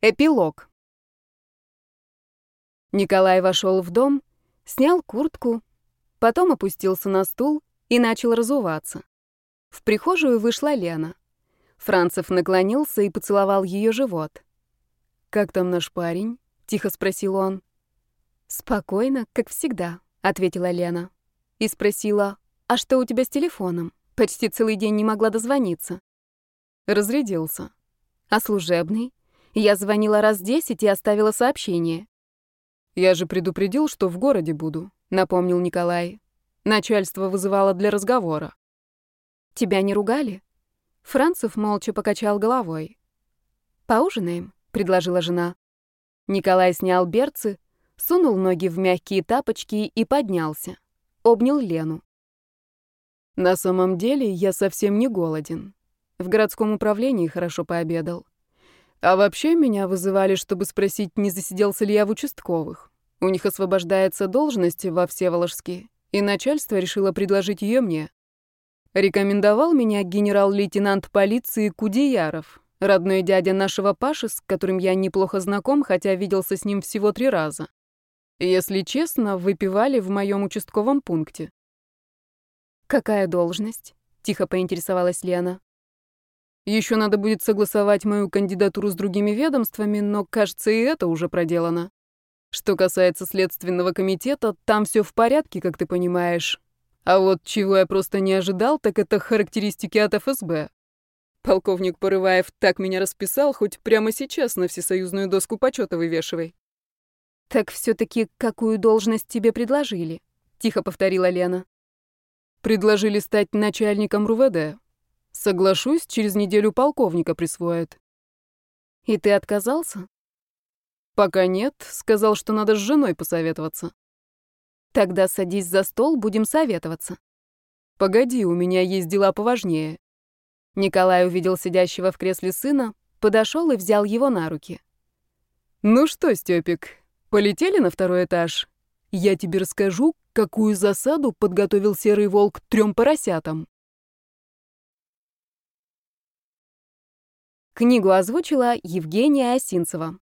Эпилог. Николай вошел в дом, снял куртку, потом опустился на стул и начал разуваться. В прихожую вышла Лена. Францев наклонился и поцеловал ее живот. «Как там наш парень?» — тихо спросил он. «Спокойно, как всегда», — ответила Лена. И спросила, «А что у тебя с телефоном? Почти целый день не могла дозвониться». Разрядился. «А служебный?» Я звонила раз десять и оставила сообщение. «Я же предупредил, что в городе буду», — напомнил Николай. Начальство вызывало для разговора. «Тебя не ругали?» Францев молча покачал головой. «Поужинаем?» — предложила жена. Николай снял берцы, сунул ноги в мягкие тапочки и поднялся. Обнял Лену. «На самом деле я совсем не голоден. В городском управлении хорошо пообедал. А вообще меня вызывали, чтобы спросить, не засиделся ли я в участковых. У них освобождается должность во Всеволожске, и начальство решило предложить ее мне. Рекомендовал меня генерал-лейтенант полиции Кудеяров, родной дядя нашего Паши, с которым я неплохо знаком, хотя виделся с ним всего три раза. Если честно, выпивали в моем участковом пункте. «Какая должность?» — тихо поинтересовалась Лена. Еще надо будет согласовать мою кандидатуру с другими ведомствами, но, кажется, и это уже проделано. Что касается Следственного комитета, там все в порядке, как ты понимаешь. А вот чего я просто не ожидал, так это характеристики от ФСБ. Полковник Порываев так меня расписал, хоть прямо сейчас на всесоюзную доску почета вывешивай. «Так все-таки какую должность тебе предложили?» — тихо повторила Лена. «Предложили стать начальником РУВД. Соглашусь, через неделю полковника присвоят. И ты отказался? Пока нет, сказал, что надо с женой посоветоваться. Тогда садись за стол, будем советоваться. Погоди, у меня есть дела поважнее. Николай увидел сидящего в кресле сына, подошел и взял его на руки. Ну что, Степик, полетели на второй этаж? Я тебе расскажу, какую засаду подготовил серый волк трем поросятам. Книгу озвучила Евгения Осинцева.